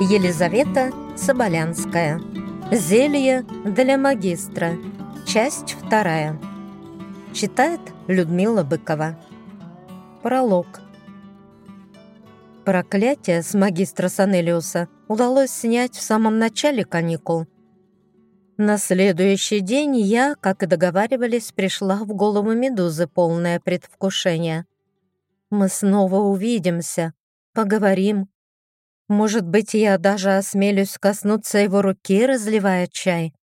Елизавета Соболянская. Зелье для магистра. Часть вторая. Читает Людмила Быкова. Пролог. Проклятие с магистра Санелиуса удалось снять в самом начале каникул. На следующий день я, как и договаривались, пришла в голову Медузы полное предвкушение. Мы снова увидимся, поговорим, может быть, я даже осмелюсь коснуться его руки, разливая чай.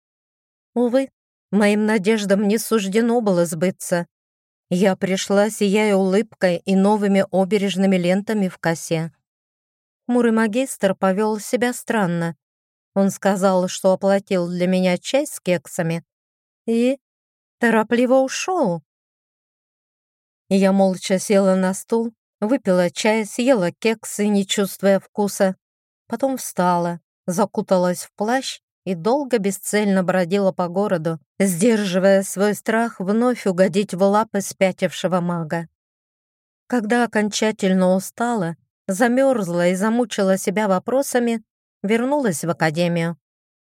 Увы, моим надеждам не суждено было сбыться. Я пришла, сияя улыбкой и новыми обережными лентами в косе. Мурый магистр повел себя странно. Он сказал, что оплатил для меня чай с кексами и торопливо ушел. Я молча села на стул, Выпила чай, съела кексы, не чувствуя вкуса. Потом встала, закуталась в плащ и долго бесцельно бродила по городу, сдерживая свой страх вновь угодить в лапы спятившего мага. Когда окончательно устала, замерзла и замучила себя вопросами, вернулась в академию.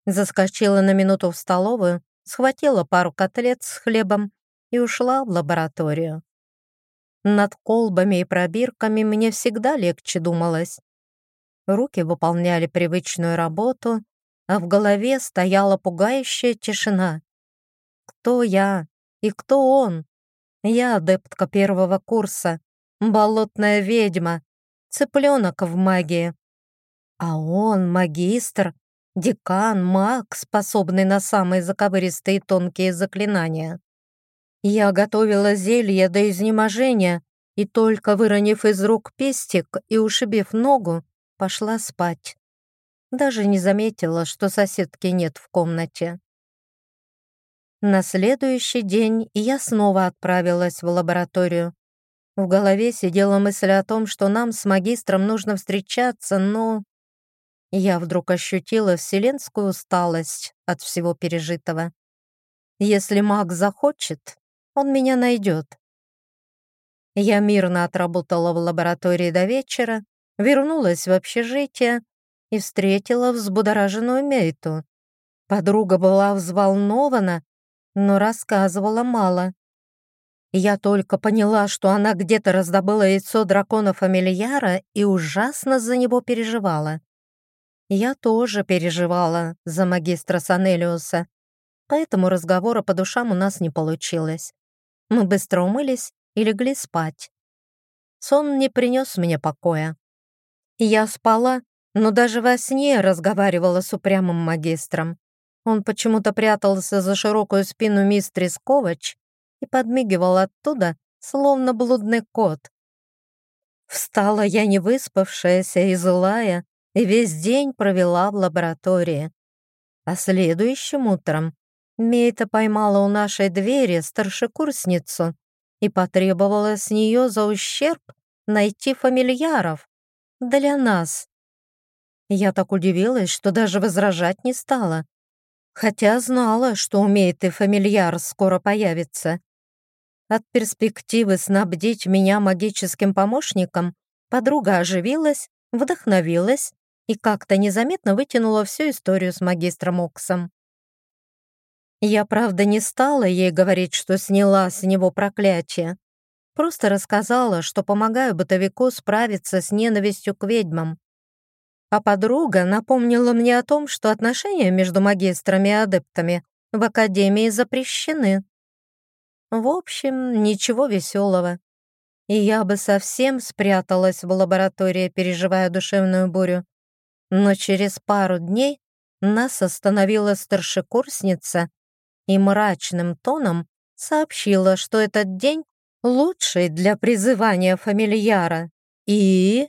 Заскочила на минуту в столовую, схватила пару котлет с хлебом и ушла в лабораторию. Над колбами и пробирками мне всегда легче думалось. Руки выполняли привычную работу, а в голове стояла пугающая тишина. Кто я и кто он? Я адептка первого курса, болотная ведьма, цыпленок в магии. А он магистр, декан, маг, способный на самые заковыристые тонкие заклинания. Я готовила зелье до изнеможения и только выронив из рук пестик и ушибив ногу, пошла спать. Даже не заметила, что соседки нет в комнате. На следующий день я снова отправилась в лабораторию. В голове сидела мысль о том, что нам с магистром нужно встречаться, но... Я вдруг ощутила вселенскую усталость от всего пережитого. Если маг захочет, он меня найдет. Я мирно отработала в лаборатории до вечера, вернулась в общежитие и встретила взбудораженную Мейту. Подруга была взволнована, но рассказывала мало. Я только поняла, что она где-то раздобыла яйцо дракона-фамильяра и ужасно за него переживала. Я тоже переживала за магистра Санелиуса, поэтому разговора по душам у нас не получилось. Мы быстро умылись и легли спать. Сон не принес мне покоя. Я спала, но даже во сне разговаривала с упрямым магистром. Он почему-то прятался за широкую спину мистрис Ковач и подмигивал оттуда, словно блудный кот. Встала я не выспавшаяся и злая, и весь день провела в лаборатории. А следующим утром Мейта поймала у нашей двери старшекурсницу и потребовала с нее за ущерб найти фамильяров для нас. Я так удивилась, что даже возражать не стала, хотя знала, что умеет и фамильяр скоро появится. От перспективы снабдить меня магическим помощником подруга оживилась, вдохновилась и как-то незаметно вытянула всю историю с магистром Оксом. Я, правда, не стала ей говорить, что сняла с него проклятие. Просто рассказала, что помогаю бытовику справиться с ненавистью к ведьмам. А подруга напомнила мне о том, что отношения между магистрами и адептами в Академии запрещены. В общем, ничего веселого. И я бы совсем спряталась в лаборатории, переживая душевную бурю. Но через пару дней нас остановила старшекурсница и мрачным тоном сообщила, что этот день лучший для призывания фамильяра. И...